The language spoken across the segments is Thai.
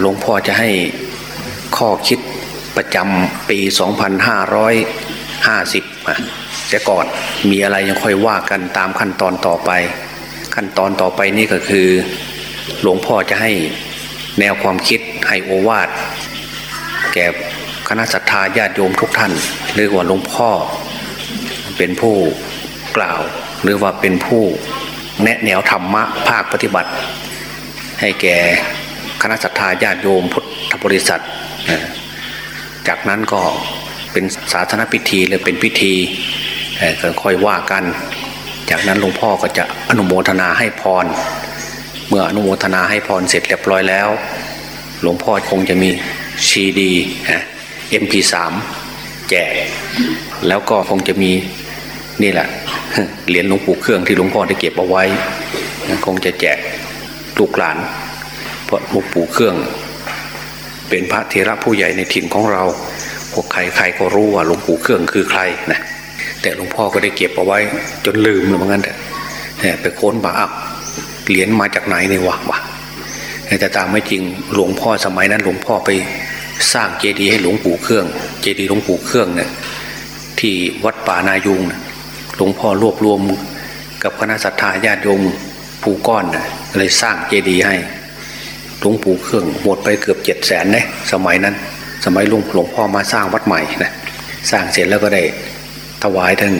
หลวงพ่อจะให้ข้อคิดประจำปี 2550อะเสียก่อนมีอะไรยังค่อยว่ากันตามขั้นตอนต่อไป ขั้นตอนต่อไปนี่ก็คือ หลวงพ่อจะให้แนวความคิดให้โอวาทแก่คณะศรัทธาญาติโยมทุกท่านหรือว่าหลวงพ่อ เป็นผู้กล่าว หรือว่าเป็นผู้แนะแนวธรรมะภาคปฏิบัติ ให้แก่ คณะศรัทธาญาติโยมพุทธบริษัท จากนั้นก็เป็นสาธารณพิธีเลยเป็นพิธีเอ่อก็ค่อยว่ากัน จากนั้นหลวงพ่อก็จะอนุโมทนาให้พร เมื่ออนุโมทนาให้พรเสร็จเรียบร้อยแล้ว หลวงพ่อคงจะมีซีดีเอ็มพีสามแจก แล้วก็คงจะมีนี่แหละเหรียญหลวงปู่เครื่องที่หลวงพ่อได้เก็บเอาไว้ คงจะแจกลูกหลาน เพราะหลวงปู่เครื่อง เป็นพระเทระผู้ใหญ่ในถิ่นของเราพวกใครใครก็รู้ว่าหลวงปู่เครื่องคือใครนะแต่หลวงพ่อก็ได้เก็บเอาไว้จนลืมเลยเหมือนกันแต่ไปค้นบ่าอ้าวเหรียญมาจากไหนเนี่ยวะวะแต่ตามไม่จริงหลวงพ่อสมัยนั้นหลวงพ่อไปสร้างเจดีย์ให้หลวงปู่เครื่อง เจดีย์หลวงปู่เครื่องเนี่ยที่วัดป่านายุงหลวงพ่อรวบรวมกับคณะศรัทธาญาติโยมผู้ก้อนน่ะเลยสร้างเจดีย์ให้ หลวงปู่เครื่องหมดไปเกือบเจ็ดแสนนะสมัยนั้น สมัยลวงหลวงพ่อมาสร้างวัดใหม่นะสร้างเสร็จแล้วก็ได้ถวายท่าน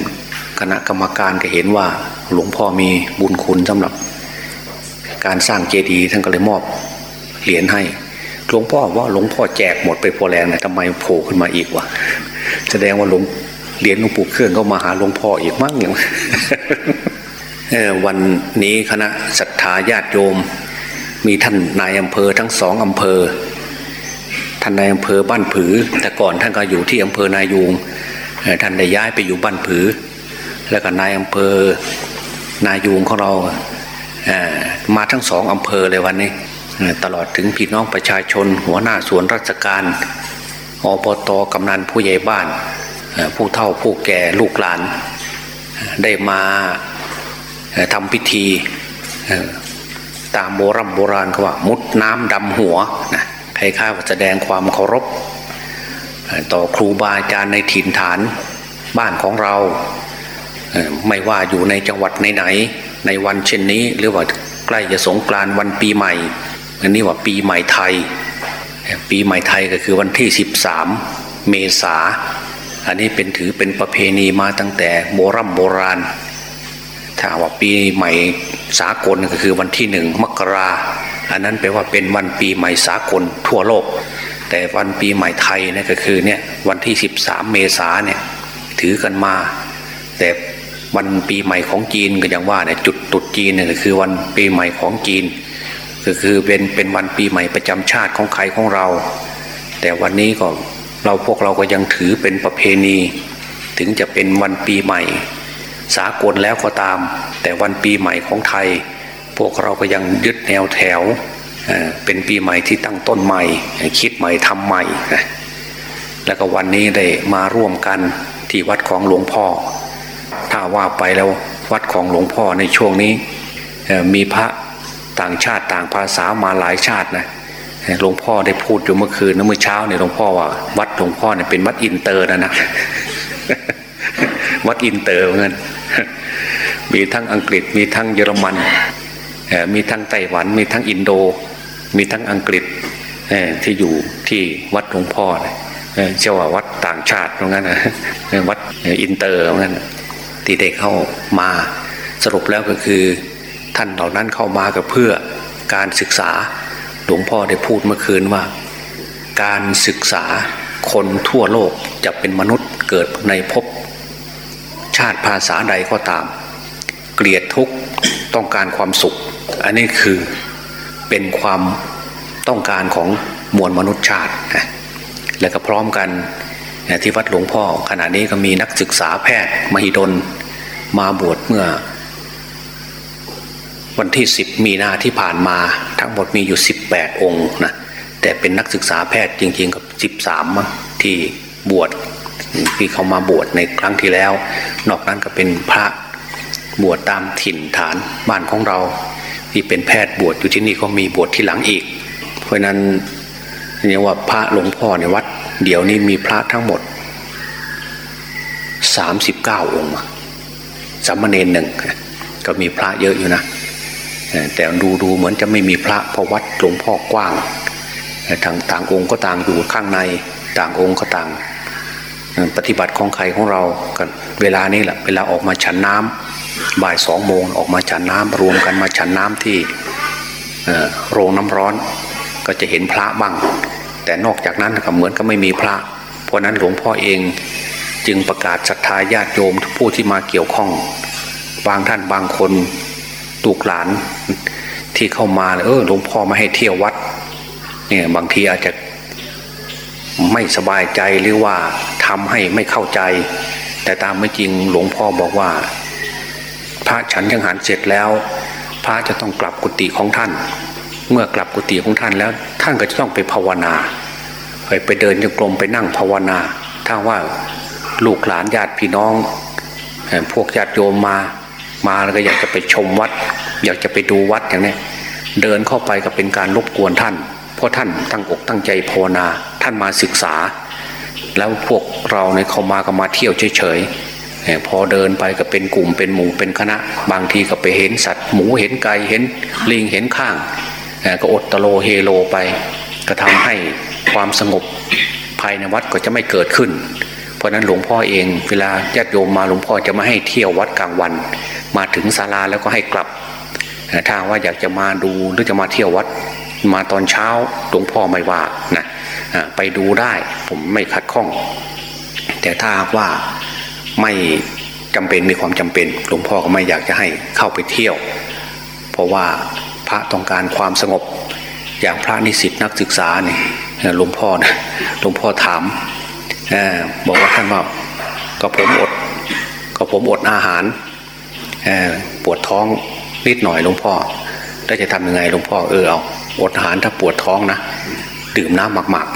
คณะกรรมการก็เห็นว่าหลวงพ่อมีบุญคุณสำหรับ การสร้างเจดีย์ท่านก็เลยมอบเหรียญให้หลวงพ่อว่าหลวงพ่อแจกหมดไปพอแรงนะทำไมโผล่ขึ้นมาอีกวะแสดงว่าหลวงเหรียญหลวงปู่เครื่องก็มาหาหลวงพ่ออีกมั้งอย่างวันนี้คณะศรัทธาญาติโยม มีท่านนายอำเภอทั้งสองอำเภอ ท่านนายอำเภอบ้านผือ แต่ก่อนท่านก็อยู่ที่อำเภอนายูงท่านได้ย้ายไปอยู่บ้านผือ แล้วก็นายอำเภอนายูงของเรามาทั้งสองอำเภอเลยวันนี้ตลอดถึงพี่น้องประชาชน หัวหน้าส่วนราชการอบตกำนันผู้ใหญ่บ้าน ผู้เฒ่าผู้แก่ลูกหลาน ได้มาทำพิธี ตามโบรโบราณเขาว่ามุดน้ำดำหัวนะใครข้าแสดงความเคารพ ต่อครูบาอาจารย์ในถิ่นฐานบ้านของเรา ไม่ว่าอยู่ในจังหวัดไหนๆในวันเช่นนี้หรือว่าใกล้จะสงกรานต์วันปีใหม่อันนี้ว่าปีใหม่ไทย ปีใหม่ไทยก็คือวันที่ 13 เมษาอันนี้เป็นถือเป็นประเพณีมาตั้งแต่โบรโบราณถ้าว่าปีใหม่ สากลก็คือวันที่หนึ่งมกรา อันนั้นแปลว่าเป็นวันปีใหม่สากลทั่วโลก แต่วันปีใหม่ไทยนี่ก็คือเนี่ยวันที่ 13 เมษาเนี่ยถือกันมา แต่วันปีใหม่ของจีนก็อย่างว่าเนี่ยจุดตรุษจีนเนี่ยก็คือวันปีใหม่ของจีน ก็คือเป็นเป็นวันปีใหม่ประจำชาติของใครของเรา แต่วันนี้ก็เราพวกเราก็ยังถือเป็นประเพณี ถึงจะเป็นวันปีใหม่ สากลแล้วก็ตาม แต่วันปีใหม่ของไทย พวกเราก็ยังยึดแนวแถวเป็นปีใหม่ที่ตั้งต้นใหม่ คิดใหม่ทำใหม่ แล้วก็วันนี้ได้มาร่วมกันที่วัดของหลวงพ่อ ถ้าว่าไปแล้ววัดของหลวงพ่อในช่วงนี้มีพระต่างชาติต่างภาษามาหลายชาตินะหลวงพ่อได้พูดอยู่เมื่อคืนนะเมื่อเช้าเนี่ยหลวงพ่อว่า วัดหลวงพ่อเนี่ยเป็นวัดอินเตอร์นะนะ วัดอินเตอร์เหมือนกันมีทั้งอังกฤษ มีทั้งเยอรมันเอ่มีทั้งไต้หวัน มีทั้งอินโด มีทั้งอังกฤษที่อยู่ที่วัดหลวงพ่อเชื่อว่าวัดต่างชาติเหมือนกันนะวัดอินเตอร์เหมือนกันที่ได้เข้ามาสรุปแล้วก็คือ ท่านเหล่านั้นเข้ามาก็เพื่อการศึกษาหลวงพ่อได้พูดเมื่อคืนว่า การศึกษาคนทั่วโลกจะเป็นมนุษย์เกิดในภพ ชาติภาษาใดก็ตาม เกลียดทุกต้องการความสุข อันนี้คือเป็นความต้องการของมวลมนุษยชาตินะและก็พร้อมกันที่วัดหลวงพ่อ ขณะนี้ก็มีนักศึกษาแพทย์ มหิดลมาบวชเมื่อ วันที่ 10 มีนาที่ผ่านมาทั้งหมดมีอยู่ 18 องค์นะแต่เป็นนักศึกษาแพทย์จริงๆกับ 13มั้งที่บวช ที่เขามาบวชในครั้งที่แล้ว นอกนั้นก็เป็นพระบวชตามถิ่นฐานบ้านของเรา ที่เป็นแพทย์บวชอยู่ที่นี่ก็มีบวชที่หลังอีก เพราะนั้นเรียกว่าพระหลวงพ่อในวัด เดี๋ยวนี้มีพระทั้งหมดสามสิบเก้าองค์สามเณรหนึ่งก็มีพระเยอะอยู่นะ แต่ดูดูเหมือนจะไม่มีพระเพราะวัดหลวงพ่อ กว้างทางต่างองค์ก็ต่างอยู่ข้างในต่างองค์ก็ต่าง ปฏิบัติของใครของเรากันเวลานี้แหละเวลาออกมาฉันน้ำบ่ายสองโมงออกมาฉันน้ำรวมกันมาฉันน้ำที่โรงน้ำร้อน ก็จะเห็นพระบ้าง แต่นอกจากนั้นก็เหมือนก็ไม่มีพระ เพราะนั้นหลวงพ่อเองจึงประกาศศรัทธาญาติโยมผู้ที่มาเกี่ยวข้อง บางท่านบางคนตูกหลานที่เข้ามาเออหลวงพ่อมาให้เที่ยววัดเนี่ยบางทีอาจจะ ไม่สบายใจหรือว่าทำให้ไม่เข้าใจ แต่ตามไม่จริงหลวงพ่อบอกว่า พระฉันยังหันเสร็จแล้ว พระจะต้องกลับกุฏิของท่าน เมื่อกลับกุฏิของท่านแล้ว ท่านก็จะต้องไปภาวนาไปไปเดินจงกรมไปนั่งภาวนาถ้าว่าลูกหลานญาติพี่น้อง พวกญาติโยมมามาแล้วก็อยากจะไปชมวัด อยากจะไปดูวัดอย่างนี้เดินเข้าไปก็เป็นการรบกวนท่าน ราะท่านตั้งอกตั้งใจภาวนาท่านมาศึกษา แล้วพวกเราเนี่ยเขามาก็มาเที่ยวเฉยๆพอเดินไปก็เป็นกลุ่มเป็นหมู่เป็นคณะ บางทีก็ไปเห็นสัตว์หมูเห็นไก่เห็นลิงเห็นข้างก็อดตะโลเฮโลไปก็ทำให้ความสงบภายในวัดก็จะไม่เกิดขึ้น เพราะนั้นหลวงพ่อเองเวลาญาติโยมมาหลวงพ่อจะไม่ให้เที่ยววัดกลางวัน มาถึงศาลาแล้วก็ให้กลับถ้าว่าอยากจะมาดูหรือจะมาเที่ยววัด มาตอนเช้าหลวงพ่อไม่ว่านะไปดูได้ผมไม่ขัดข้อง แต่ถ้าว่าไม่จำเป็นมีความจำเป็นหลวงพ่อก็ไม่อยากจะให้เข้าไปเที่ยว เพราะว่าพระต้องการความสงบอย่างพระนิสิตนักศึกษาเนี่ยหลวงพ่อนะหลวงพ่อถามบอกว่าท่านว่าก็ผมอดก็ผมอดอาหารปวดท้องนิดหน่อยหลวงพ่อแล้วจะทำยังไงหลวงพ่อเออเอา อดอาหารถ้าปวดท้องนะดื่มน้ำหมัก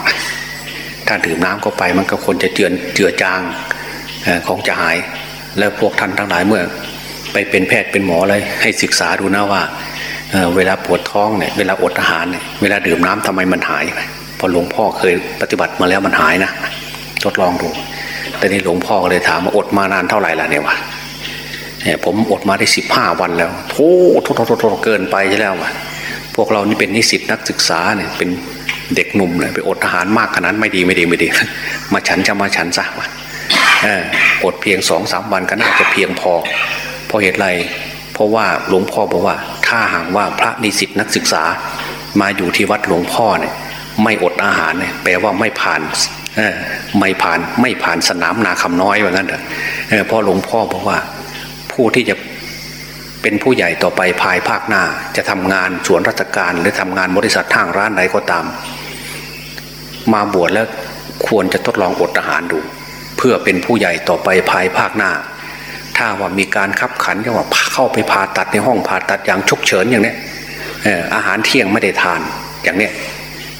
ๆ ถ้าดื่มน้ำเข้าไปมันก็คนจะเจือนเจือจางของจะหาย แล้วพวกท่านทั้งหลายเมื่อ ไปเป็นแพทย์เป็นหมอเลยให้ศึกษาดูนะว่าเเวลาปวดท้องเนี่ยเวลาอดอาหารเนี่ยเวลาดื่มน้ำทำไมมันหายไปพอหลวงพ่อเคยปฏิบัติมาแล้วมันหายนะทดลองดูแต่นี่หลวงพ่อเลยถามว่าอดมานานเท่าไหร่ล่ะเนี่ยวะผมอดมาได้สิบห้าวันแล้วโทษโทษโทษเกินไปใช่แล้ววะ พวกเรานี่เป็นนิสิตนักศึกษาเนี่ยเป็นเด็กหนุ่มเลยไปอดอาหารมากขนาดนั้นไม่ดีไม่ดีไม่ดี มาฉันจะมาฉันซะวะอดเพียงสองสามวันก็น่าจะเพียงพอ เพราะเหตุไร เพราะว่าหลวงพ่อบอกว่า ถ้าหากว่าพระนิสิตนักศึกษามาอยู่ที่วัดหลวงพ่อเนี่ย ไม่อดอาหารเนี่ยแปลว่าไม่ผ่านไม่ผ่านไม่ผ่านสนามนาคำน้อยว่างั้นเถอะเพราะหลวงพ่อบอกว่า ผู้ที่จะ เป็นผู้ใหญ่ต่อไปภายภาคหน้า จะทำงานสวนราชการหรือทำงานบริษัททางร้านใดก็ตาม มาบวชแล้วควรจะทดลองอดอาหารดู เพื่อเป็นผู้ใหญ่ต่อไปภายภาคหน้า ถ้าว่ามีการคับขันก็ว่าเข้าไปผ่าตัดในห้องผ่าตัดอย่างฉุกเฉินอย่างเนี้ยอาหารเที่ยงไม่ได้ทานอย่างเนี้ย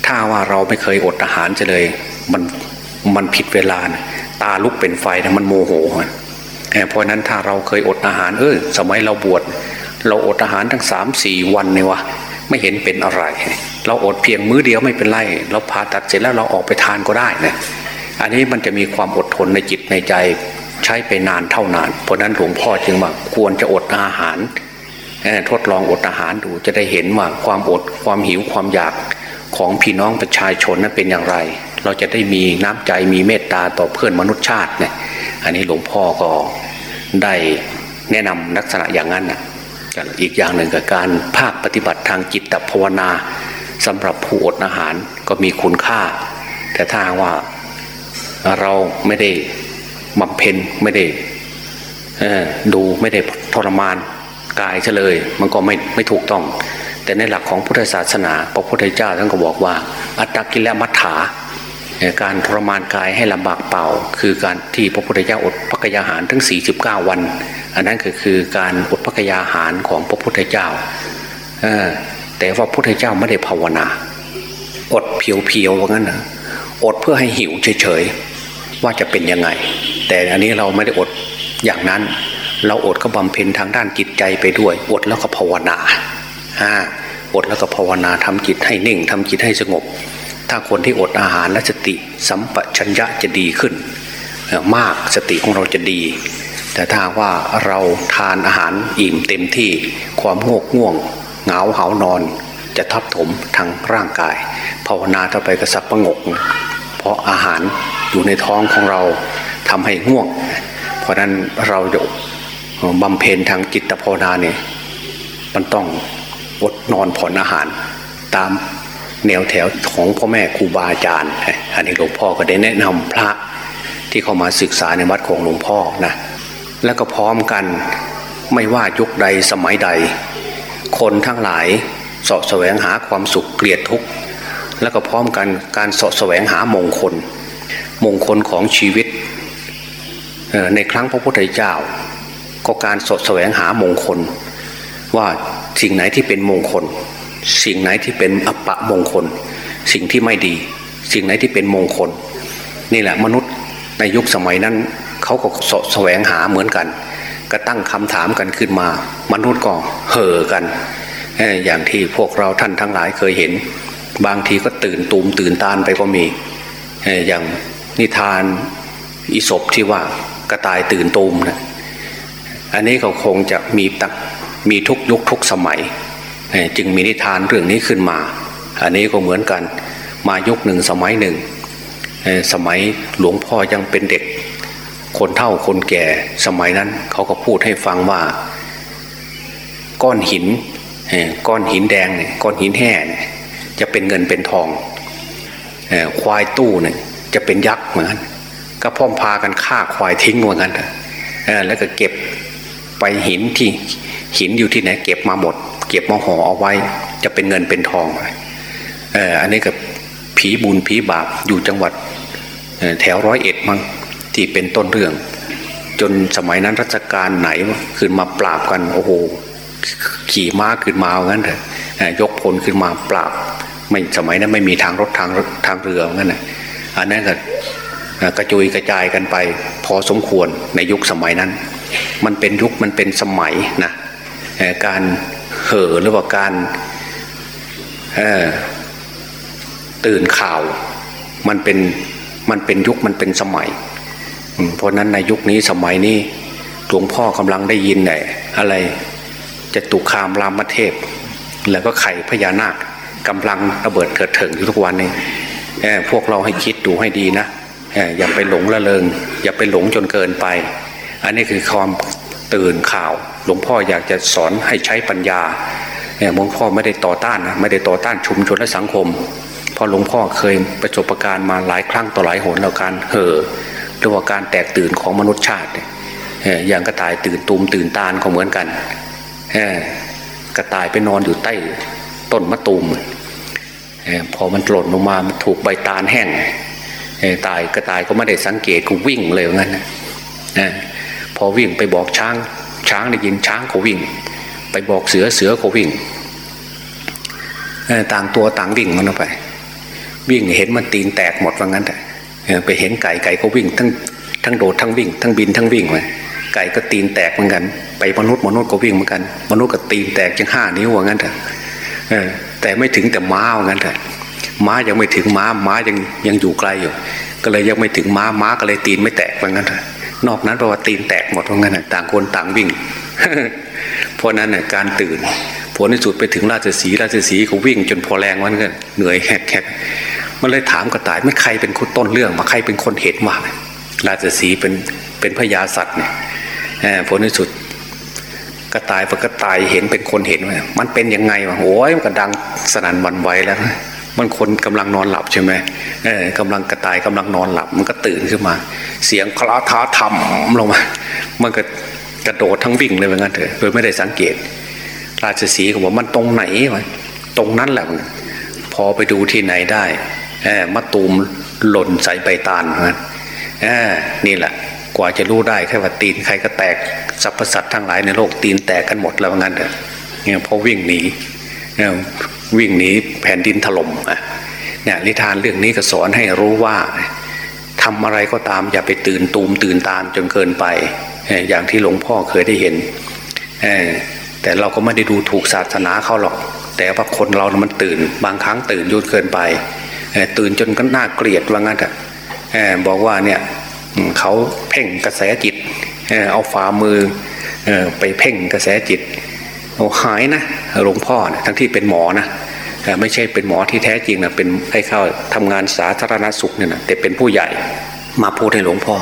ถ้าว่าเราไม่เคยอดอาหารจะเลยมันมันผิดเวลาตาลุกเป็นไฟนะมันโมโห เพราะนั้นถ้าเราเคยอดอาหารเออสมัยเราบวชเราอดอาหารทั้งสามสี่วันเนี่ยวะไม่เห็นเป็นอะไร เราอดเพียงมื้อเดียวไม่เป็นไรเราผ่าตัดเสร็จแล้วเราออกไปทานก็ได้นะอันนี้มันจะมีความอดทนในจิตในใจใช้ไปนานเท่านาน เพราะนั้นหลวงพ่อจึงว่าควรจะอดอาหารทดลองอดอาหารดูจะได้เห็นว่าความอดความหิวความอยาก ของพี่น้องประชาชนนั้นเป็นอย่างไร เราจะได้มีน้ำใจมีเมตตาต่อเพื่อนมนุษยชาติเนี่ยอันนี้หลวงพ่อก็ได้แนะนำลักษณะอย่างนั้นนะอีกอย่างหนึ่งกับการภาคปฏิบัติทางจิตภาวนาสำหรับผู้อดอาหารก็มีคุณค่า แต่ถ้าว่าเราไม่ได้บำเพ็ญไม่ได้ดูไม่ได้ทรมานกายเฉลย มันก็ไม่ไม่ถูกต้อง แต่ในหลักของพุทธศาสนา พระพุทธเจ้าท่านก็บอกว่า อัตตกิลมัฏฐาการทรมานกายให้ลำบากเป่า คือการที่พระพุทธเจ้าอดพักยาหารทั้ง 49 วัน อันนั้นก็คือการอดพักยาหารของพระพุทธเจ้าแต่ว่าพระพุทธเจ้าไม่ได้ภาวนา อดเพียวๆว่างั้นนะอดเพื่อให้หิวเฉยๆว่าจะเป็นยังไง แต่อันนี้เราไม่ได้อดอย่างนั้น เราอดก็บำเพ็ญทางด้านจิตใจไปด้วย อดแล้วก็ภาวนา อดแล้วก็ภาวนาทำจิตให้นิ่งทำจิตให้สงบ ถ้าคนที่อดอาหารและสติ สัมปชัญญะจะดีขึ้น มากสติของเราจะดี แต่ถ้าว่าเราทานอาหารอิ่มเต็มที่ความงกง่วงเหงาเหานอน จะทับถมทางร่างกาย ภาวนาต่อไปกระสับประงก เพราะอาหารอยู่ในท้องของเราทำให้ง่วง เพราะนั้นเราจะบำเพ็ญทางจิตภาวนาเนี่ยมันต้อง อดนอนผ่อนอาหาร ตามแนวแถวของพ่อแม่ครูบาอาจารย์อันนี้หลวงพ่อก็ได้แนะนำพระที่เข้ามาศึกษาในวัดของหลวงพ่อนะแล้วก็พร้อมกันไม่ว่ายุคใดสมัยใด คนทั้งหลายสาะแสวงหาความสุขเกลียดทุกข์แล้วก็พร้อมกันการสาะแสวงหามงคล มงคลของชีวิต ในครั้งพระพุทธเจ้า ก็การสาะแสวงหามงคล ว่าสิ่งไหนที่เป็นมงคล สิ่งไหนที่เป็นอัปะมงคล สิ่งที่ไม่ดี สิ่งไหนที่เป็นมงคล นี่แหละมนุษย์ในยุคสมัยนั้นเขาก็สะแสวงหาเหมือนกัน ก็ตั้งคำถามกันขึ้นมา มนุษย์ก็เห่อกัน อย่างที่พวกเราท่านทั้งหลายเคยเห็น บางทีก็ตื่นตูมตื่นตานไปก็มี อย่างนิทานอิศบที่ว่ากระต่ายตื่นตูมนะอันนี้เขาคงจะมีตัก มีทุกยุคทุกสมัย จึงมีนิทานเรื่องนี้ขึ้นมา อันนี้ก็เหมือนกันมายุคหนึ่งสมัยหนึ่ง สมัยหลวงพ่อยังเป็นเด็ก คนเฒ่าคนแก่สมัยนั้นเขาก็พูดให้ฟังว่า ก้อนหินก้อนหินแดงเนี่ยก้อนหินแห่เนี่ยจะเป็นเงินเป็นทองควายตู้เนี่ยจะเป็นยักษ์เหมือนกันก็พ่อมพากันฆ่าควายทิ้งเหมือนกันแล้วก็เก็บไปหินที่ หินอยู่ที่ไหนเก็บมาหมด เก็บมาห่อเอาไว้ จะเป็นเงินเป็นทองอันนี้กับผีบุญผีบาปอยู่จังหวัดแถวร้อยเอ็ดมั้งที่เป็นต้นเรื่อง จนสมัยนั้นรัชกาลไหนขึ้นมาปราบกันโอ้โหขี่ม้าขึ้นมาเอางั้นเถอะยกพลขึ้นมาปราบ ไม่สมัยนั้นไม่มีทางรถทางทางเรืองั้นนะอันนั้นก็กระจุยกระจายกันไป พอสมควรในยุคสมัยนั้น มันเป็นยุคมันเป็นสมัยนะ การเห่อหรือว่าการตื่นข่าว มันเป็นมันเป็นยุคมันเป็นสมัย เพราะนั้นในยุคนี้สมัยนี้หลวงพ่อกำลังได้ยินไหนอะไรจะตุคามรามเทพ แล้วก็ไข่พญานาคกำลังระเบิดเกิดเถิงอยู่ทุกวันนี้พวกเราให้คิดดูให้ดีนะอย่าไปหลงละเลงอย่าไปหลงจนเกินไป อันนี้คือความ ตื่นข่าว หลวงพ่ออยากจะสอนให้ใช้ปัญญาหลวงพ่อไม่ได้ต่อต้านนะไม่ได้ต่อต้านชุมชนและสังคมเพราะหลวงพ่อเคยประสบการณ์มาหลายครั้งต่อหลายหนแล้วการเห่อหรือว่าการแตกตื่นของมนุษยชาติอย่างกระต่ายตื่นตูมตื่นตาลก็เหมือนกันกระต่ายไปนอนอยู่ใต้ต้นมะตูมพอมันหล่นลงมามันถูกใบตาลแห้งตายกระต่ายก็ไม่ได้สังเกตก็วิ่งเลยงั้น พอวิ่งไปบอกช้าง ช้างได้ยินช้างก็วิ่ง ไปบอกเสือเสือก็วิ่งต่างตัวต่างวิ่งมันออกไป วิ่งเห็นมันตีนแตกหมดว่างั้นแต่ไปเห็นไก่ไก่ก็วิ่ง ทั้งทั้งโดดทั้งวิ่ง ทั้งบินทั้งวิ่งไปไก่ก็ตีนแตกเหมือนกัน ไปมนุษย์มนุษย์ก็วิ่งเหมือนกัน มนุษย์ก็ตีนแตกจังห้านิ้วว่างั้นแต่แต่ไม่ถึงแต่ม้าว่างั้นแต่ม้ายังไม่ถึงม้าม้ายังยังอยู่ไกลอยู่ ก็เลยยังไม่ถึงม้าม้าก็เลยตีนไม่แตกว่างั้น นอกนั้นแปลว่าตีนแตกหมดว่างั้นต่างคนต่างวิ่ง เพราะนั้นการตื่นผลในสุดไปถึงราชสีราชสีก็วิ่งจนพอแรงวันก็เหนื่อยแหกมันเลยถามกระต่ายไม่ใครเป็นคนต้นเรื่องมาใครเป็นคนเหตุมาราชสีเป็นเป็นพญาสัตว์เนี่ยผลในสุดกระต่ายพอกระต่ายเห็นเป็นคนเห็นมันเป็นยังไงวะโอ้ยมันก็ดังสนั่นวันไหวแล้ว มันคนกำลังนอนหลับใช่ไหมเออกำลังกระต่ายกำลังนอนหลับ มันก็ตื่นขึ้นมา เสียงคลาท้าทำลงมา มันก็กระโดดทั้งวิ่งเลยเหมือนกันเถอะโดยไม่ได้สังเกต ราชสีก็บอกมันตรงไหนวะตรงนั้นแหละพอไปดูที่ไหนได้มะตูมหล่นใส่ใบตาลนะนี่แหละกว่าจะรู้ได้แค่ว่าตีนใครก็แตกสรรพสัตว์ทั้งหลายในโลกตีนแตกกันหมดแล้วงั้นเถอะเนี่ยพอวิ่งหนี วิ่งหนีแผ่นดินถล่มอะเนี่ยนิทานเรื่องนี้ก็สอนให้รู้ว่าทำอะไรก็ตามอย่าไปตื่นตูมตื่นตามจนเกินไป อย่างที่หลวงพ่อเคยได้เห็นแต่เราก็ไม่ได้ดูถูกศาสนาเขาหรอก แต่ว่าคนเรานะมันตื่น บางครั้งตื่นยุ่นเกินไปตื่นจนก็น่าเกลียดว่างั้นอะเอ่อบอกว่าเนี่ยเขาเพ่งกระแสจิตเอาฝ่ามือไปเพ่งกระแสจิต หายนะหลวงพ่อนะทั้งที่เป็นหมอนะไม่ใช่เป็นหมอที่แท้จริงนะเป็นให้เข้าทำงานสาธารณสุขเนี่ยนะแต่เป็นผู้ใหญ่มาพูดให้หลวงพ่อ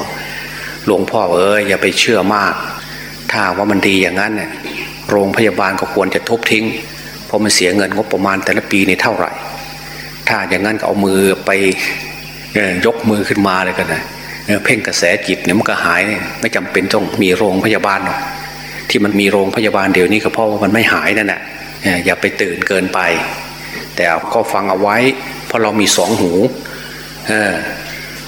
หลวงพ่อเอ้ยอย่าไปเชื่อมาก ถ้าว่ามันดีอย่างนั้นเนี่ยโรงพยาบาลก็ควรจะทุบทิ้งเพราะมันเสียเงินงบประมาณแต่ละปีนี่เท่าไหร่ ถ้าอย่างนั้นก็เอามือไปยกมือขึ้นมาเลยกันนะเพ่งกระแสจิตเนี่ยมันก็หายไม่จำเป็นต้องมีโรงพยาบาลหรอก ที่มันมีโรงพยาบาลเดี๋ยวนี้ก็เพราะว่ามันไม่หายนั่นแหละอย่าไปตื่นเกินไป แต่ก็ฟังเอาไว้ เพราะเรามีสองหูเออ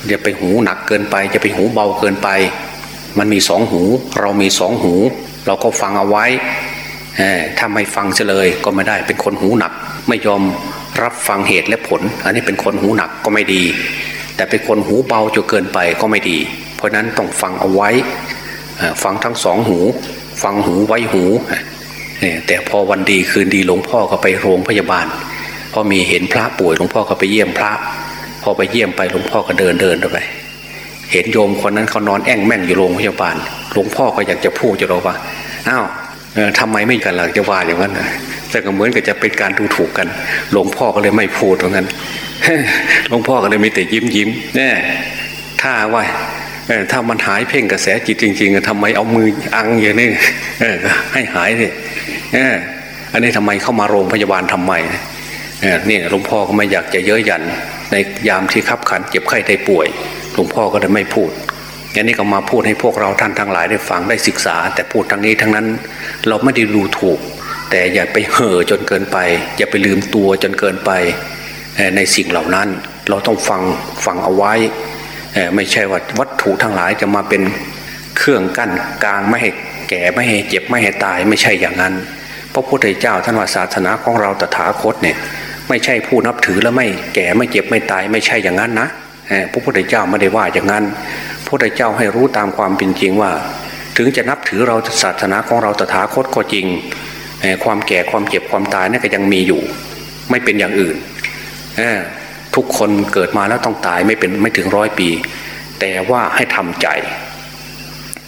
อย่าไปหูหนักเกินไป จะไปหูเบาเกินไป มันมีสองหู เรามีสองหู เราก็ฟังเอาไว้เออถ้าไม่ฟังเฉลยก็ไม่ได้เป็นคนหูหนัก ไม่ยอมรับฟังเหตุและผล อันนี้เป็นคนหูหนักก็ไม่ดี แต่เป็นคนหูเบาจนเกินไปก็ไม่ดี เพราะนั้นต้องฟังเอาไว้ฟังทั้งสองหู ฟังหูไว้หูแต่พอวันดีคืนดีหลวงพ่อก็ไปโรงพยาบาลพอมีเห็นพระป่วยหลวงพ่อก็ไปเยี่ยมพระ พอไปเยี่ยมไปหลวงพ่อก็เดินเดินไป เห็นโยมคนนั้นเขานอนแอ่งแม่งอยู่โรงพยาบาล หลวงพ่อก็อยากจะพูดจะบอกว่าอ้าวเอ่อทำไมไม่กันล่ะจะว่าอย่างนั้นแต่ก็เหมือนกับจะเป็นการดูถูกกัน หลวงพ่อก็เลยไม่พูดเหมือนกันหลวงพ่อก็เลยมีแต่ยิ้มยิ้มแน่ถ้าว่า ถ้ามันหายเพ่งกระแสจิตจริง ๆทำไมเอามืออังอย่างนี้ให้หายสิเอออันนี้ทำไมเข้ามาโรงพยาบาลทำไมนี่หลวงพ่อก็ไม่อยากจะเย้ยหยัน ในยามที่ขับขันเจ็บไข้ได้ป่วยหลวงพ่อก็เลยไม่พูดอย่างนี้ก็มาพูดให้พวกเราท่านทั้งหลายได้ฟังได้ศึกษา แต่พูดทั้งนี้ทั้งนั้นเราไม่ได้ดูถูก แต่อย่าไปเห่อจนเกินไป อย่าไปลืมตัวจนเกินไปในสิ่งเหล่านั้น เราต้องฟังฟังเอาไว้ ไม่ใช่ว่าวัตถุทั้งหลายจะมาเป็นเครื่องกั้นกลางไม่ให้แก่ไม่ให้เจ็บไม่ให้ตายไม่ใช่อย่างนั้น พระพุทธเจ้าท่านว่าศาสนาของเราตถาคตเนี่ยไม่ใช่ผู้นับถือแล้วไม่แก่ไม่เจ็บไม่ตายไม่ใช่อย่างนั้นนะพระพุทธเจ้าไม่ได้ว่าอย่างนั้นพระพุทธเจ้าให้รู้ตามความเป็นจริงว่า ถึงจะนับถือเราศาสนาของเราตถาคตก็จริง ความแก่ความเจ็บความตายนั่นก็ยังมีอยู่ ไม่เป็นอย่างอื่น ทุกคนเกิดมาแล้วต้องตายไม่เป็นไม่ถึงร้อยปี แต่ว่าให้ทำใจ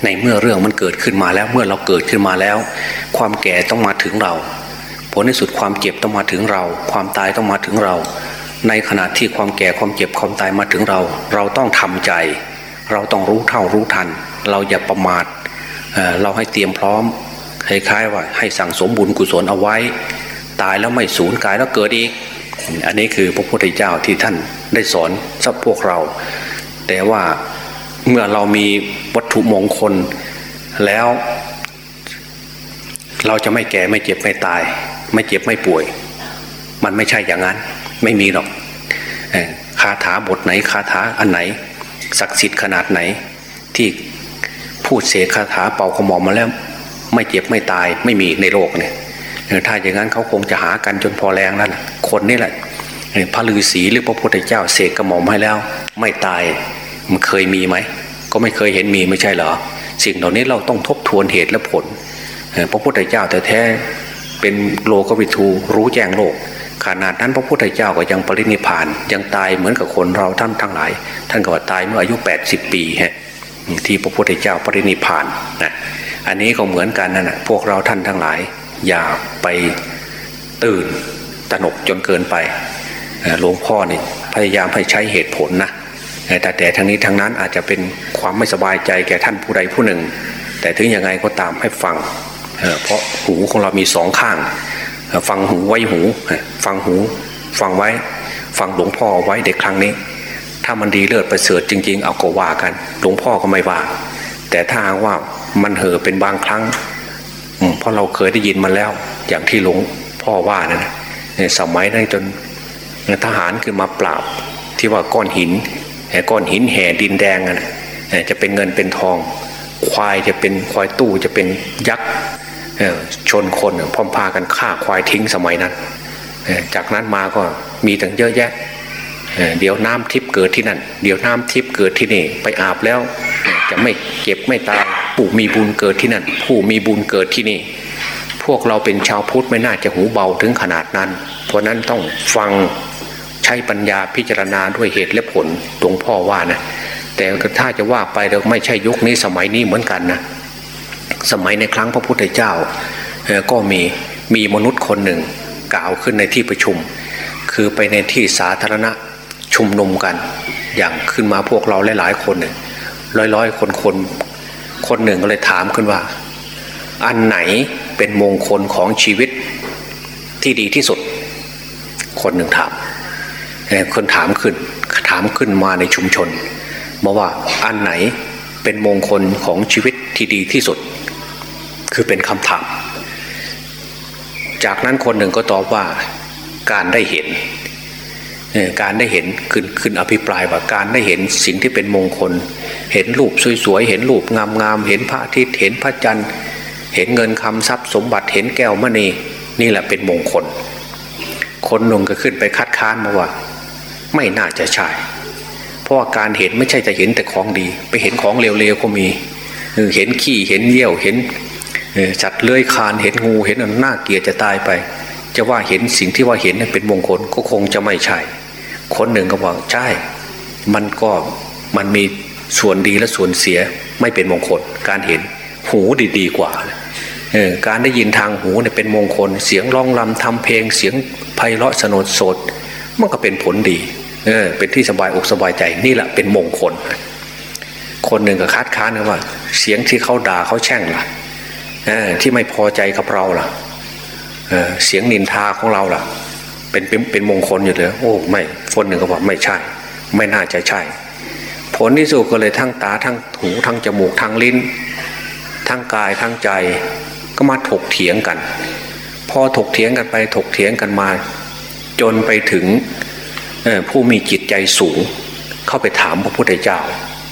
ในเมื่อเรื่องมันเกิดขึ้นมาแล้วเมื่อเราเกิดขึ้นมาแล้ว ความแก่ต้องมาถึงเรา ผลในสุดความเจ็บต้องมาถึงเรา ความตายต้องมาถึงเรา ในขณะที่ความแก่ความเจ็บความตายมาถึงเรา เราต้องทำใจ เราต้องรู้เท่ารู้ทัน เราอย่าประมาทเราให้เตรียมพร้อมคล้ายๆว่าให้สั่งสมบุญกุศลเอาไว้ ตายแล้วไม่สูญกายแล้วเกิดอีก อันนี้คือพระพุทธเจ้าที่ท่านได้สอนสับพวกเรา แต่ว่าเมื่อเรามีวัตถุมงคลแล้ว เราจะไม่แก่ไม่เจ็บไม่ตาย ไม่เจ็บไม่ป่วย มันไม่ใช่อย่างนั้น ไม่มีหรอกคาถาบทไหนคาถาอันไหนศักดิ์สิทธิ์ขนาดไหน ที่พูดเสกคาถาเป่าขมอมมาแล้ว ไม่เจ็บไม่ตายไม่มีในโลกเนี่ย ถ้าอย่างนั้นเขาคงจะหากันจนพอแรงแล้วล่ะคนนี่แหละพระฤาษีหรือพระพุทธเจ้าเสกกระหม่อมให้แล้ว ไม่ตายมันเคยมีไหมก็ไม่เคยเห็นมีไม่ใช่เหรอ สิ่งเหล่านี้เราต้องทบทวนเหตุและผลพระพุทธเจ้าแต่แท้เป็นโลกวิทูรู้แจ้งโลก ขนาดนั้นพระพุทธเจ้าก็ยังปรินิพาน ยังตายเหมือนกับคนเราท่านทั้งหลาย ท่านก็ว่าตายเมื่ออายุ 80 ปีฮะที่พระพุทธเจ้าปรินิพานนะอันนี้ก็เหมือนกันนั่นนะพวกเราท่านทั้งหลาย อย่าไปตื่นตระหนกจนเกินไปหลวงพ่อนี่พยายามให้ใช้เหตุผลนะแต่แต่ทั้งนี้ทั้งนั้นอาจจะเป็นความไม่สบายใจแก่ท่านผู้ใดผู้หนึ่ง แต่ถึงยังไงก็ตามให้ฟังเพราะหูของเรามีสองข้าง ฟังหูไว้หู ฟังหู ฟังไว้ ฟังหลวงพ่อไว้เด็กครั้งนี้ ถ้ามันดีเลิศประเสริฐจริง ๆ เอาก็ว่ากัน หลวงพ่อก็ไม่ว่า แต่ถ้าว่ามันเห่อเป็นบางครั้ง เพราะเราเคยได้ยินมาแล้ว อย่างที่หลวงพ่อว่านะนะเนี่ยสมัยนั้นจนทหารคือมาปราบที่ว่าก้อนหินแห่ก้อนหินแห่ดินแดงอะนะจะเป็นเงินเป็นทอง ควายจะเป็นควายตู้จะเป็นยักษ์ชนคนพร้อมพากันฆ่าควายทิ้งสมัยนั้น จากนั้นมาก็มีตั้งเยอะแยะ เดี๋ยวน้ำทิพย์เกิดที่นั่น เดี๋ยวน้ำทิพย์เกิดที่นี่ ไปอาบแล้ว จะไม่เจ็บไม่ตายผู้มีบุญเกิดที่นั่น ผู้มีบุญเกิดที่นี่ผู้วกเราเป็นชาวพุทธไม่น่าจะหูเบาถึงขนาดนั้น เพราะนั้นต้องฟังใช้ปัญญาพิจารณาด้วยเหตุและผลหลวงพ่อว่านะแต่ถ้าจะว่าไปเราไม่ใช่ยุคนี้สมัยนี้เหมือนกันนะสมัยในครั้งพระพุทธเจ้าก็มีมีมนุษย์คนหนึ่งกล่าวขึ้นในที่ประชุม คือไปในที่สาธารณะ ชุมนุมกัน อย่างขึ้นมาพวกเราหลายๆคนเนี่ยร้อยร้อยคนคนคนหนึ่งก็เลยถามขึ้นว่า อันไหนเป็นมงคลของชีวิตที่ดีที่สุด คนหนึ่งถามคนถามขึ้นถามขึ้นมาในชุมชนมาว่าอันไหนเป็นมงคลของชีวิตที่ดีที่สุด คือเป็นคำถาม จากนั้นคนหนึ่งก็ตอบว่าการได้เห็น การได้เห็นขึ้นขึ้นอภิปรายว่าการได้เห็นสิ่งที่เป็นมงคล เห็นรูปสวยๆเห็นรูปงามๆเห็นพระอาทิตย์เห็นพระจันทร์ เห็นเงินคำทรัพย์สมบัติเห็นแก้วมณีนี่แหละเป็นมงคล คนหนุ่มก็ขึ้นไปคัดค้านมาว่า ไม่น่าจะใช่เพราะาการเห็นไม่ใช่จะเห็นแต่ของดี ไปเห็นของเลวๆก็มีเห็นขี้เห็นเยี่ยวเห็นจัดเลื้อยคานเห็นงูเห็นอันน่าเกียดจะตายไป จะว่าเห็นสิ่งที่ว่าเห็นเป็นมงคลก็คงจะไม่ใช่ คนหนึ่งก็บอกใช่ มันก็มันมีส่วนดีและส่วนเสียไม่เป็นมงคล การเห็นหูดีดีกว่าเออการได้ยินทางหูเนี่ยเป็นมงคล เสียงร้องรำทำเพลง เสียงไพเราะสนดสด มันก็เป็นผลดี เออ เป็นที่สบายอกสบายใจนี่แหละเป็นมงคล คนหนึ่งก็คัดค้านว่า เสียงที่เขาด่าเขาแช่งล่ะที่ไม่พอใจกับเราล่ะเเสียงนินทาของเราล่ะ เป็นเป็นเป็นมงคลอยู่เลยโอ้ไม่คนหนึ่งก็บอกไม่ใช่ ไม่น่าจะใช่ ผลที่สุดก็เลยทั้งตาทั้งหูทั้งจมูกทั้งลิ้น ทั้งกายทั้งใจก็มาถกเถียงกัน พอถกเถียงกันไปถกเถียงกันมา จนไปถึงผู้มีจิตใจสูง เข้าไปถามพระพุทธเจ้า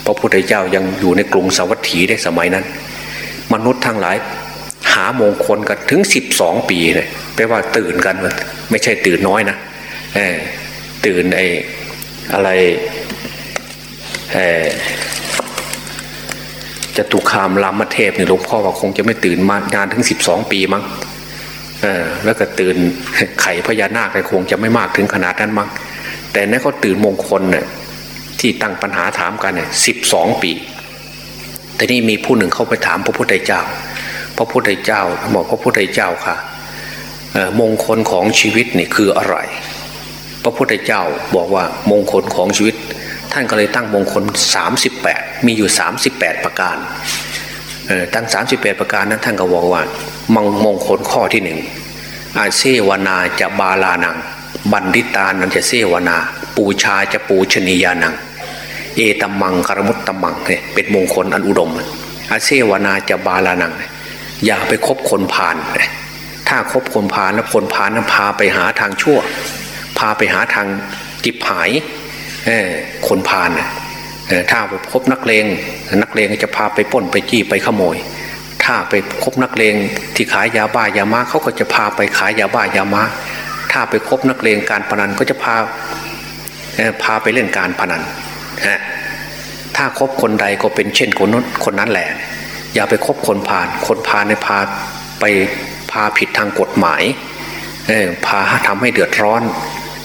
พระพุทธเจ้ายังอยู่ในกรุงสาวัตถีได้สมัยนั้น มนุษย์ทั้งหลาย หามงคลกันถึงสิบสองปีเลยแปลว่าตื่นกันไม่ใช่ตื่นน้อยนะตื่นไอ้อะไรจะตุคามรามเทพเนี่ยหลวงพ่อว่าคงจะไม่ตื่นมานานถึงสิบสองปีมั้งแล้วก็ตื่นไข่พญานาคคงจะไม่มากถึงขนาดนั้นมั้งแต่นั้นเขาตื่นมงคลเนี่ยที่ตั้งปัญหาถามกันเนี่ยสิบสองปี แต่นี่มีผู้หนึ่งเข้าไปถามพระพุทธเจ้า พระพุทธเจ้าบอกพระพุทธเจ้าค่ะมงคลของชีวิตนี่คืออะไร พระพุทธเจ้าบอกว่ามงคลของชีวิต ท่านก็เลยตั้งมงคล 38 มีอยู่ 38 ประการตั้ง 38 ประการนั้นท่านก็บอกว่ามังมงคลข้อที่หนึ่งอาเซวนาจะบาลานัง บันดิตานันจะเซวนา ปูชาจะปูชนียานัง เอตมังคารมุตตมังเนี่ยเป็นมงคลอันอุดมอาเซวนาจะบาลานัง อย่าไปคบคนพาลถ้าคบคนพาลแล้วคนพาลนั้นพาไปหาทางชั่ว พาไปหาทางจิบหายคนพาลถ้าไปคบนักเลงนักเลงจะพาไปป้นไปจี้ไปขโมย ถ้าไปคบนักเลงที่ขายยาบ้ายามาเขาก็จะพาไปขายยาบ้ายามาถ้าไปคบนักเลงการพนันก็จะพาพาไปเล่นการพนันถ้าคบคนใดก็เป็นเช่นคนนั้นคนนั้นแหละ อย่าไปคบคนพาลคนพาลในพาไปพาผิดทางกฎหมายพาทำให้เดือดร้อน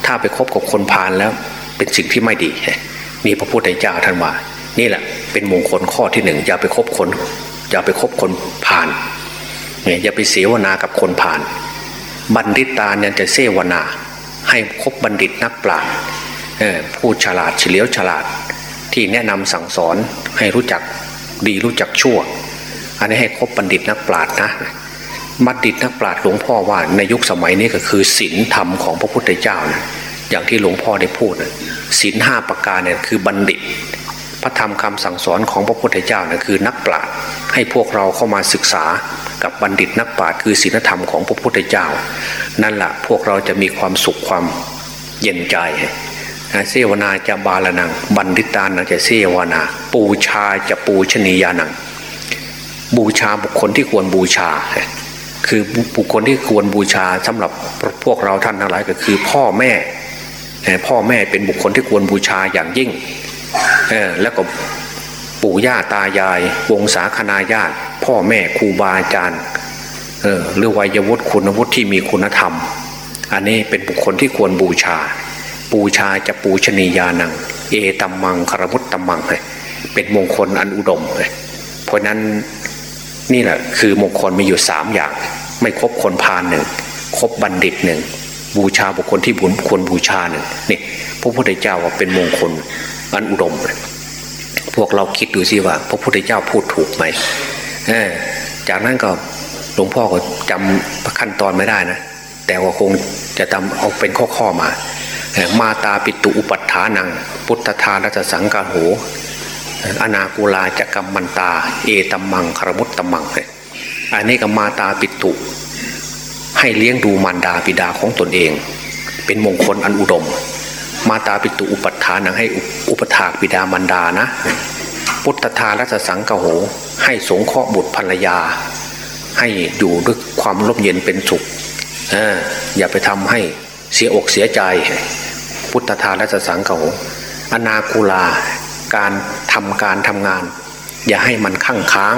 ถ้าไปคบกับคนพาลแล้ว เป็นสิ่งที่ไม่ดีนี่พระพุทธเจ้าท่านว่า นี่แหละ เป็นมงคลข้อที่หนึ่งอย่าไปคบคน อย่าไปคบคนผ่านเนี่ยอย่าไปเสวนากับคนผ่านบัณฑิตาเนี่ยจะเสวนา ให้คบบัณฑิตนักปราชญ์ผู้ฉลาดเฉลียวฉลาด ที่แนะนำสั่งสอนให้รู้จักดีรู้จักชั่ว อันนี้ให้คบบัณฑิตนักปราชญ์นะบัณฑิตนักปราชญ์หลวงพ่อว่าในยุคสมัยนี้ก็คือศีลธรรมของพระพุทธเจ้านะอย่างที่หลวงพ่อได้พูดศีลห้าประการเนี่ยคือบัณฑิต พระธรรมคำสั่งสอนของพระพุทธเจ้านี่ยคือนักปราชญ์ให้พวกเราเข้ามาศึกษากับบัณฑิตนักปราชญ์คือศีลธรรมของพระพุทธเจ้า นั่นแหละพวกเราจะมีความสุขความเย็นใจเสวนาจะบาลนัง บัณฑิตานังจะเสวนา ปูชาจะปูชนียานัง บูชาบุคคลที่ควรบูชา คือบุคคลที่ควรบูชาสำหรับพวกเราท่านทั้งหลายก็คือพ่อแม่ พ่อแม่เป็นบุคคลที่ควรบูชาอย่างยิ่งแล้วก็ปู่ย่าตายาย วงศาคณาญาติ พ่อแม่ครูบาอาจารย์เออหรือวัยวุฒิคุณวุฒิที่มีคุณธรรม อันนี้เป็นบุคคลที่ควรบูชา บูชาจะปูชนียานัง เอตัมมังคารมุตตัมมังเลยเป็นมงคลอันอุดมเลยเพราะนั้น นี่แหละคือมงคลมีอยู่สามอย่าง ไม่ครบคนพาลหนึ่งครบบัณฑิตหนึ่งบูชาบุคคลที่บุญควรบูชาหนึ่งนี่พระพุทธเจ้าว่าเป็นมงคลอันอุดม พวกเราคิดดูสิว่า พระพุทธเจ้าพูดถูกไหมจากนั้นก็หลวงพ่อก็จำขั้นตอนไม่ได้นะ แต่ว่าคงจะจำเอาเป็นข้อๆมา มาตาปิตุอุปัฏฐานัง พุทธทารัจสังกาโห อนาคูลาจะกรรมมันตา เอตัมมังคารมุตตัมมังเลยอันนี้ก็มาตาปิตุ ให้เลี้ยงดูมารดาบิดาของตนเอง เป็นมงคลอันอุดม มาตาปิตุอุปัฏฐานังให้อุปถากบิดามารดานะ พุทธทารัจสังกาโห ให้สงเคราะห์บุตรภรรยา ให้อยู่ด้วยความร่มเย็นเป็นสุขอย่าไปทำให้เสียอกเสียใจ พุทธทารัสังเขาอนาคูลา การทำการทำงาน อย่าให้มันข้างค้าง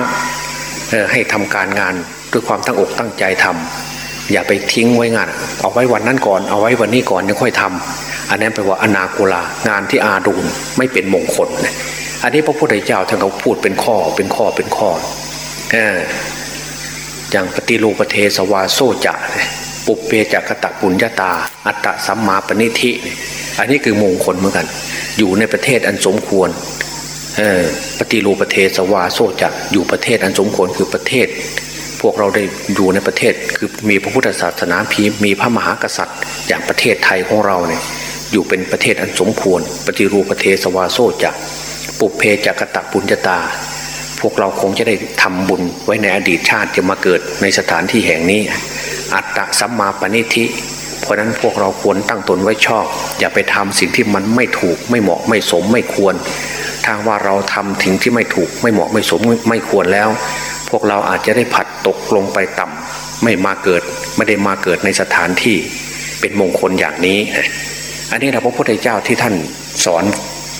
ให้ทำการงานด้วยความตั้งอกตั้งใจทำอย่าไปทิ้งไว้งาน เอาไว้วันนั้นก่อนเอาไว้วันนี้ก่อนยังค่อยทำอันนั้นแปลว่าอนาคูลางานที่อาดูนไม่เป็นมงคลอันนี้พระพุทธเจ้าท่านเขาพูดเป็นข้อเป็นข้อเป็นข้ออย่างปฏิรูปเทสวาโซจะ ปุเปจักตะปุญญาตา อัตตะสัมมาปณิธิ อันนี้คือมงคลเหมือนกัน อยู่ในประเทศอันสมควรปฏิรูประเทศสวาโซจักอยู่ประเทศอันสมควรคือประเทศ พวกเราได้อยู่ในประเทศคือมีพระพุทธศาสนาพีมีพระมหากษัตริย์ อย่างประเทศไทยของเราเนี่ยอยู่เป็นประเทศอันสมควร ปฏิรูประเทศสวาโซจักปุเพจักตะปุญญาตา พวกเราคงจะได้ทำบุญไว้ในอดีตชาติจะมาเกิดในสถานที่แห่งนี้อัตตะสัมมาปณิธิ เพราะนั้นพวกเราควรตั้งตนไว้ชอบ อย่าไปทำสิ่งที่มันไม่ถูกไม่เหมาะไม่สมไม่ควรทางว่าเราทำถึงที่ไม่ถูกไม่เหมาะไม่สมไม่ควรแล้ว พวกเราอาจจะได้ผัดตกลงไปต่ำไม่มาเกิดไม่ได้มาเกิดในสถานที่เป็นมงคลอย่างนี้ อันนี้เราพระพุทธเจ้าที่ท่านสอน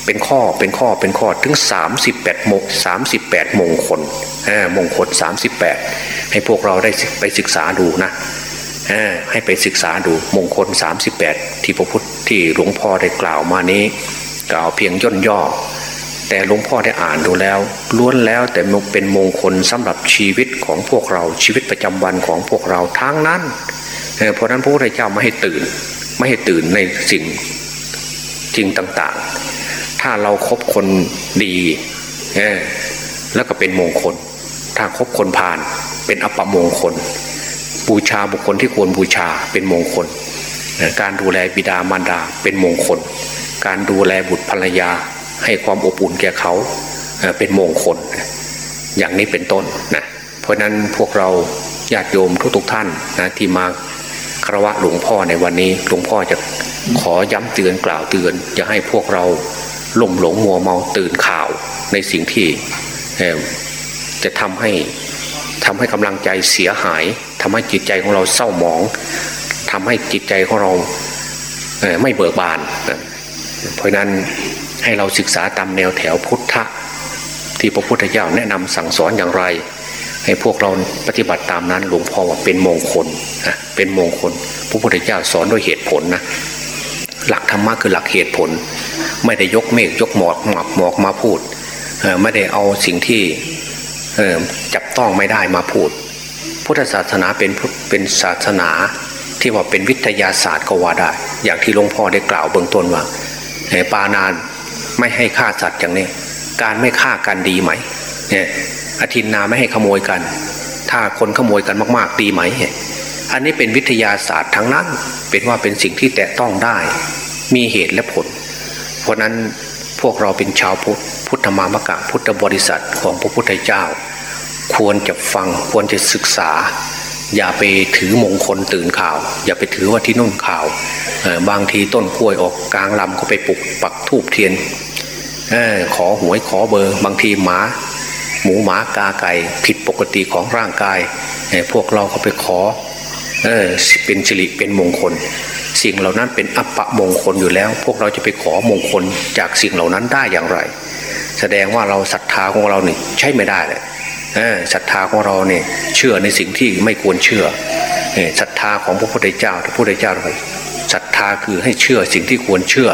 เป็นข้อเป็นข้อเป็นข้อถึง 38โมง38 มงคลมงคล 38 ให้พวกเราได้ไปศึกษาดูนะให้ไปศึกษาดูมงคล 38 ที่พระพุทธที่หลวงพ่อได้กล่าวมานี้ กล่าวเพียงย่นย่อ แต่หลวงพ่อได้อ่านดูแล้ว ล้วนแล้วแต่เป็นมงคลสำหรับชีวิตของพวกเราชีวิตประจำวันของพวกเราทั้งนั้นเพราะนั้นพระพุทธเจ้าไม่ให้ตื่น ไม่ให้ตื่นในสิ่งจริงต่างๆ ถ้าเราครบคนดีแล้วก็เป็นมงคล ถ้าคบคนผ่านเป็นอัปมงคล บูชาบุคคลที่ควรบูชาเป็นมงคล การดูแลบิดามารดาเป็นมงคล การดูแลบุตรภรรยา ให้ความอบอุ่นแก่เขาเป็นมงคล อย่างนี้เป็นต้นนะเพราะนั้นพวกเราญาติโยมทุกๆทท่านนะที่มาคารวะหลวงพ่อในวันนี้หลวงพ่อจะขอย้ำเตือนกล่าวเตือนจะให้พวกเรา ล่มหลงมัวเมาตื่นข่าวในสิ่งที่จะทำให้ทำให้กำลังใจเสียหายทำให้จิตใจของเราเศร้าหมองทำให้จิตใจของเราไม่เบิกบาน เพราะนั้นให้เราศึกษาตามแนวแถวพุทธะที่พระพุทธเจ้าแนะนำสั่งสอนอย่างไร ให้พวกเราปฏิบัติตามนั้นหลวงพ่อว่าเป็นมงคลนะเป็นมงคล พระพุทธเจ้าสอนด้วยเหตุผลนะ หลักธรรมะคือหลักเหตุผล ไม่ได้ยกเมฆยกหมอกหมอกหมอกมาพูดไม่ได้เอาสิ่งที่จับต้องไม่ได้มาพูด พุทธศาสนาเป็นเป็นศาสนาที่ว่าเป็นวิทยาศาสตร์ก็ว่าได้ อย่างที่หลวงพ่อได้กล่าวเบื้องต้นว่าปานานไม่ให้ฆ่าสัตว์อย่างนี้ การไม่ฆ่ากันดีไหมเนี่ยอธินนาไม่ให้ขโมยกัน ถ้าคนขโมยกันมาก ๆ ดีไหม อันนี้เป็นวิทยาศาสตร์ทั้งนั้นเป็นว่าเป็นสิ่งที่แตะต้องได้ มีเหตุและผล เพราะนั้นพวกเราเป็นชาวพุทธพุทธมามกะพุทธบริษัทของพระพุทธเจ้า ควรจะฟังควรจะศึกษา อย่าไปถือมงคลตื่นข่าว อย่าไปถือว่าที่นุ่นข่าวบางทีต้นกล้วยออกกลางลำก็ไปปลุกปักทูบเทียนอขอหวยขอเบอร์ บางทีหมา หมูหมากาไก่ผิดปกติของร่างกายพวกเราก็ไปขอ เออเป็นสิริเป็นมงคล สิ่งเหล่านั้นเป็นอัปปะมงคลอยู่แล้ว พวกเราจะไปขอมงคลจากสิ่งเหล่านั้นได้อย่างไร แสดงว่าเราศรัทธาของเราเนี่ยใช่ไม่ได้เลยศรัทธาของเราเนี่ยเชื่อในสิ่งที่ไม่ควรเชื่อเออศรัทธาของพระพุทธเจ้าพระพุทธเจ้าบอกศรัทธาคือให้เชื่อสิ่งที่ควรเชื่อ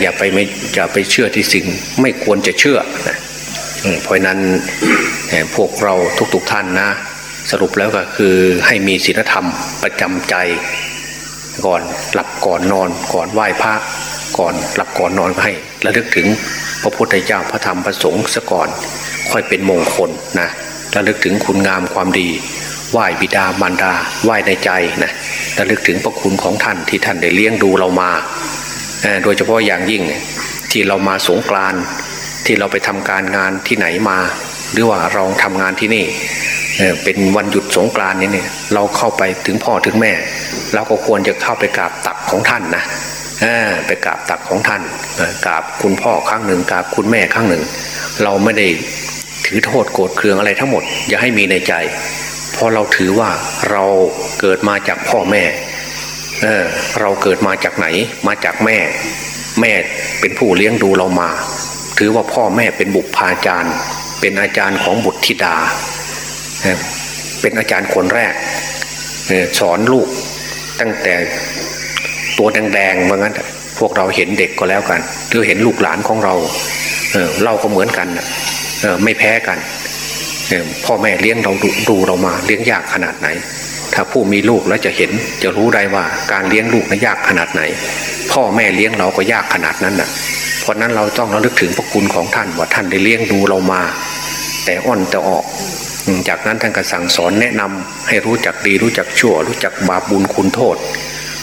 อย่าไปไม่อย่าไปเชื่อที่สิ่งไม่ควรจะเชื่อนะเพราะนั้นพวกเราทุกๆท่านนะ สรุปแล้วก็คือให้มีศีลธรรมประจำใจ ก่อนหลับก่อนนอนก่อนไหว้พระก่อนหลับก่อนนอนก็ให้ระลึกถึงพระพุทธเจ้าพระธรรมพระสงฆ์ซะก่อน ค่อยเป็นมงคลนะระลึกถึงคุณงามความดี ไหว้บิดามารดา ไหว้ในใจนะระลึกถึงพระคุณของท่านที่ท่านได้เลี้ยงดูเรามา โดยเฉพาะอย่างยิ่งที่เรามาสงกรานต์ที่เราไปทำการงานที่ไหนมา หรือว่าเราทำงานที่นี่ เป็นวันหยุดสงกรานนี้เนี่ยเราเข้าไปถึงพ่อถึงแม่ เราก็ควรจะเข้าไปกราบตักของท่านนะไปกราบตักของท่านกราบคุณพ่อครั้งหนึ่งกราบคุณแม่ครั้งหนึ่ง เราไม่ได้ถือโทษโกรธเคืองอะไรทั้งหมด อย่าให้มีในใจเพราะเราถือว่าเราเกิดมาจากพ่อแม่เออเราเกิดมาจากไหน มาจากแม่ แม่เป็นผู้เลี้ยงดูเรามา ถือว่าพ่อแม่เป็นบุพกาจารย์ เป็นอาจารย์ของบุตรธิดา เป็นอาจารย์คนแรกสอนลูกตั้งแต่ตัวแดงๆว่างั้นพวกเราเห็นเด็กก็แล้วกันหรือเห็นลูกหลานของเราเราก็เหมือนกันไม่แพ้กันพ่อแม่เลี้ยงเราดูเรามาเลี้ยงยากขนาดไหน ถ้าผู้มีลูกแล้วจะเห็นจะรู้ได้ว่าการเลี้ยงลูกนั้นยากขนาดไหน พ่อแม่เลี้ยงเราก็ยากขนาดนั้นน่ะ เพราะนั้นเราต้องระลึกถึงพระคุณของท่านว่าท่านได้เลี้ยงดูเรามา แต่อ่อนแต่ออกอืม จากนั้นท่านก็สั่งสอนแนะนำให้รู้จักดีรู้จักชั่ว รู้จักบาปบุญคุณโทษ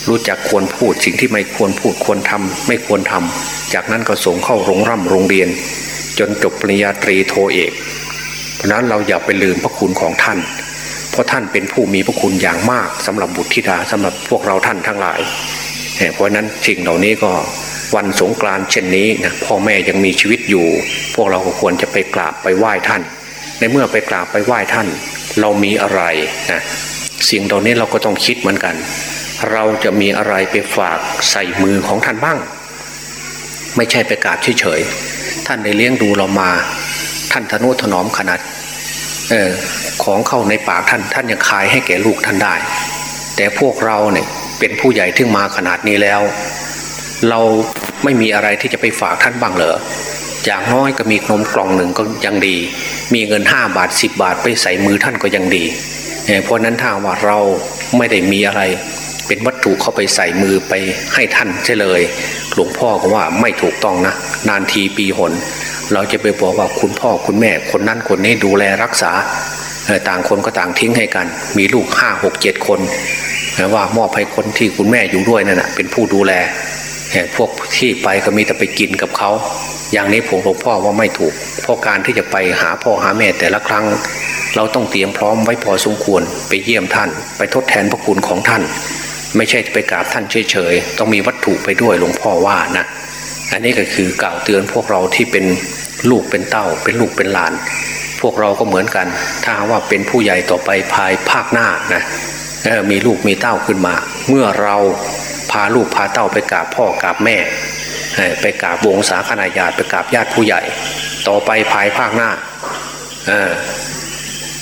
รู้จักควรพูดสิ่งที่ไม่ควรพูดควรทำไม่ควรทำจากนั้นก็ส่งเข้าโรงร่ำโรงเรียน จนจบปริญญาตรีโทเอกเพราะนั้นเราอย่าไปลืมพระคุณของท่าน เพราะท่านเป็นผู้มีพระคุณอย่างมากสำหรับบุตรธิดาสำหรับพวกเราท่านทั้งหลายเพราะฉะนั้นสิ่งเหล่านี้ก็วันสงกรานต์เช่นนี้นะพ่อแม่ยังมีชีวิตอยู่ พวกเราก็ควรจะไปกราบไปไหว้ท่าน ในเมื่อไปกราบไปไหว้ท่าน เรามีอะไรนะสิ่งเหล่านี้เราก็ต้องคิดเหมือนกัน เราจะมีอะไรไปฝากใส่มือของท่านบ้าง ไม่ใช่ไปกราบเฉยๆท่านได้เลี้ยงดูเรามา ท่านทนุถนอมขนาดเออของเข้าในปากท่านท่านยังขายให้แก่ลูกท่านได้ แต่พวกเราเนี่ยเป็นผู้ใหญ่ที่มาขนาดนี้แล้ว เราไม่มีอะไรที่จะไปฝากท่านบ้างเหรอ อย่างน้อยก็มีขนมกล่องหนึ่งก็ยังดี มีเงินห้าบาทสิบบาทไปใส่มือท่านก็ยังดี เพราะนั้นถ้าว่าเราไม่ได้มีอะไร เป็นวัตถุเข้าไปใส่มือไปให้ท่านใช่เลย หลวงพ่อก็ว่าไม่ถูกต้องนะ นานทีปีหน เราจะไปบอกว่าคุณพ่อคุณแม่คนนั้นคนนี้ดูแลรักษาต่างคนก็ต่างทิ้งให้กัน มีลูกห้าหกเจ็ดคนแต่ว่ามอบให้คนที่คุณแม่อยู่ด้วยนั่นนะเป็นผู้ดูแลพวกที่ไปก็มีแต่ไปกินกับเขา อย่างนี้ผมหลวงพ่อว่าไม่ถูก เพราะการที่จะไปหาพ่อหาแม่แต่ละครั้ง เราต้องเตรียมพร้อมไว้พอสมควรไปเยี่ยมท่าน ไปทดแทนพระคุณของท่าน ไม่ใช่ไปกราบท่านเฉยๆต้องมีวัตถุไปด้วยหลวงพ่อว่านะอันนี้ก็คือกล่าวเตือนพวกเราที่เป็นลูกเป็นเต้า เป็นลูกเป็นหลาน พวกเราก็เหมือนกัน ถ้าว่าเป็นผู้ใหญ่ต่อไปภายภาคหน้านะมีลูกมีเต้าขึ้นมา เมื่อเราพาลูกพาเต้าไปกราบพ่อกราบแม่ ไปกราบวงศาคณาญาติไปกราบญาติผู้ใหญ่ ต่อไปภายภาคหน้า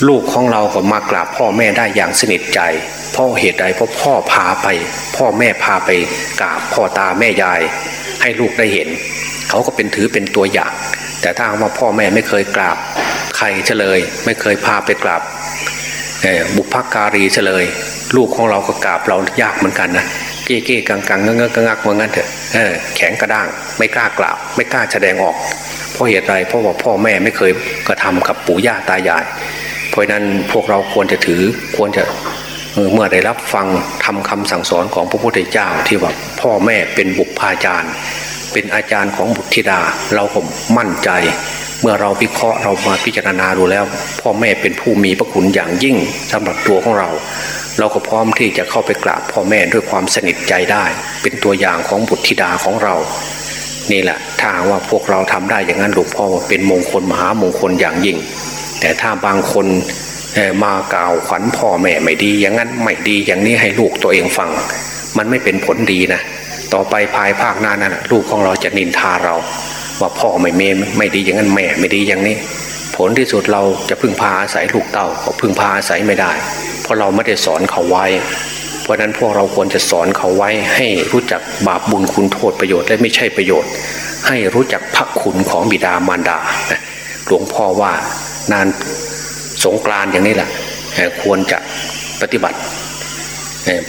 ลูกของเราก็มากราบพ่อแม่ได้อย่างสนิทใจเพราะเหตุใดเพราะพ่อพาไป พ่อแม่พาไปกราบพ่อตาแม่ยาย ให้ลูกได้เห็น เขาก็เป็นถือเป็นตัวอย่าง แต่ถ้าหากว่าพ่อแม่ไม่เคยกราบใครเฉลย ไม่เคยพาไปกราบบุพการีเฉลย ลูกของเราก็กราบเรายากเหมือนกันนะ ก้เก้กังกังเงื้อกังงักว่างั้นเถอะแข็งกระด้าง ไม่กล้ากราบไม่กล้าแสดงออก เพราะเหตุใดเพราะว่าพ่อแม่ไม่เคยกระทำกับปู่ย่าตายาย เพราะนั้นพวกเราควรจะถือควรจะเมื่อได้รับฟังทำคำสั่งสอนของพระพุทธเจ้าที่ว่าพ่อแม่เป็นบุพกาจารย์ เป็นอาจารย์ของบุตรธิดาเราก็มั่นใจ เมื่อเราวิเคราะห์เรามาพิจารณาดูแล้ว พ่อแม่เป็นผู้มีพระคุณอย่างยิ่งสำหรับตัวของเรา เราก็พร้อมที่จะเข้าไปกราบพ่อแม่ด้วยความสนิทใจได้ เป็นตัวอย่างของบุตรธิดาของเรา นี่แหละถ้าว่าพวกเราทำได้อย่างนั้นหลวงพ่อเป็นมงคลมหามงคลอย่างยิ่ง แต่ถ้าบางคนมากล่าวขวัญพ่อแม่ไม่ดี อย่างนั้นไม่ดีอย่างนี้ให้ลูกตัวเองฟัง มันไม่เป็นผลดีนะ ต่อไปภายภาคหน้านั้นลูกของเราจะนินทาเรา ว่าพ่อไม่เมไม่ดีอย่างนั้นแม่ไม่ดีอย่างนี้ ผลที่สุดเราจะพึ่งพาอาศัยลูกเต้าก็พึ่งพาอาศัยไม่ได้ เพราะเราไม่ได้สอนเขาไว้ เพราะนั้นพวกเราควรจะสอนเขาไว้ให้รู้จักบาปบุญคุณโทษประโยชน์และไม่ใช่ประโยชน์ ให้รู้จักพระคุณของบิดามารดาหลวงพ่อว่านานสงกรานอย่างนี้แหละควรจะปฏิบัติ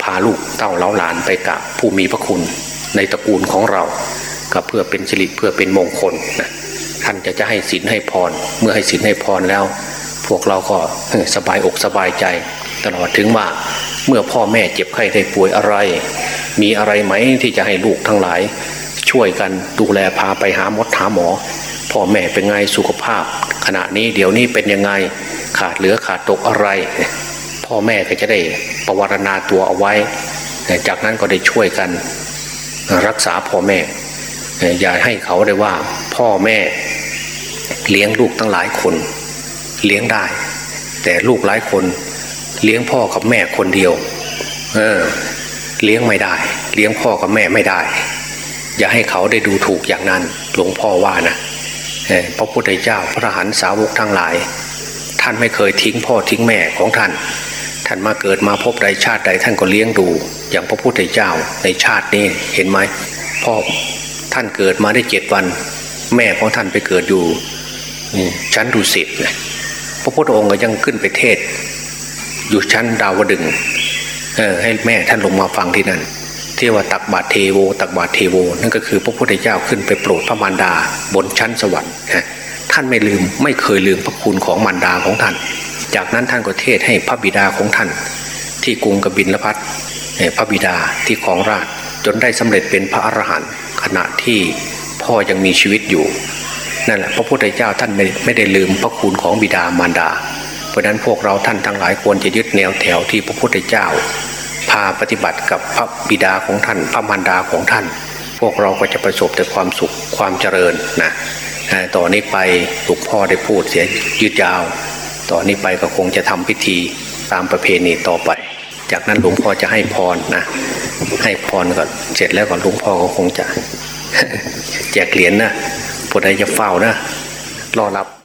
พาลูกเต้าเล้าหลานไปกับผู้มีพระคุณในตระกูลของเราก็เพื่อเป็นสิริเพื่อเป็นมงคลนะ ท่านจะจะให้ศีลให้พร เมื่อให้ศีลให้พรแล้ว พวกเราก็สบายอกสบายใจ ตลอดถึงว่าเมื่อพ่อแม่เจ็บไข้ได้ป่วยอะไร มีอะไรไหมที่จะให้ลูกทั้งหลาย ช่วยกันดูแลพาไปหาหมอหาหมอ พ่อแม่เป็นไงสุขภาพ ขณะนี้เดี๋ยวนี้เป็นยังไงขาดเหลือขาดตกอะไร พ่อแม่ก็จะได้ประวารณาตัวเอาไว้ จากนั้นก็ได้ช่วยกันรักษาพ่อแม่ อย่าให้เขาได้ว่าพ่อแม่เลี้ยงลูกตั้งหลายคน เลี้ยงได้ แต่ลูกหลายคน เลี้ยงพ่อกับแม่คนเดียว เออ เลี้ยงไม่ได้ เลี้ยงพ่อกับแม่ไม่ได้ อย่าให้เขาได้ดูถูกอย่างนั้นหลวงพ่อว่านะพระพุทธเจ้าพระหันสาวกทั้งหลาย ท่านไม่เคยทิ้งพ่อทิ้งแม่ของท่าน ท่านมาเกิดมาพบใดชาติใดท่านก็เลี้ยงดู อย่างพระพุทธเจ้าในชาตินี้เห็นไหมพ่อ ท่านเกิดมาได้เจ็ดวัน แม่ของท่านไปเกิดอยู่ชั้นดุสิตนะพระพุทธองค์ก็ยังขึ้นไปเทศ อยู่ชั้นดาวดึงเออให้แม่ท่านลงมาฟังที่นั่นที่ว่าตักบาตรเทโว ตักบาตรเทโว นั่นก็คือพระพุทธเจ้าขึ้นไปโปรดพระมารดาบนชั้นสวรรค์ท่านไม่ลืมไม่เคยลืมพระคุณของมารดาของท่าน จากนั้นท่านก็เทศให้พระบิดาของท่าน ที่กรุงกบินลพัทพระบิดาที่ของราชจนได้สำเร็จเป็นพระอรหันต์ ขณะที่พ่อยังมีชีวิตอยู่นั่นแหละพระพุทธเจ้าท่านไม่ไม่ได้ลืมพระคุณของบิดามารดา เพราะนั้นพวกเราท่านทั้งหลายควรจะยึดแนวแถวที่พระพุทธเจ้า พาปฏิบัติกับพระบิดาของท่านพระมารดาของท่าน พวกเราก็จะประสบแต่ความสุขความเจริญนะต่อนนี้ไปหลวงพ่อได้พูดเสียยืดยาว ต่อนนี้ไปก็คงจะทำพิธีตามประเพณีต่อไป จากนั้นหลวงพ่อจะให้พรนะ ให้พรก่อนเสร็จแล้วก่อนหลวงพ่อก็คงจะ แจกเหรียญนะผู้ใดจะเฝ้านะ รอรับ